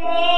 Oh!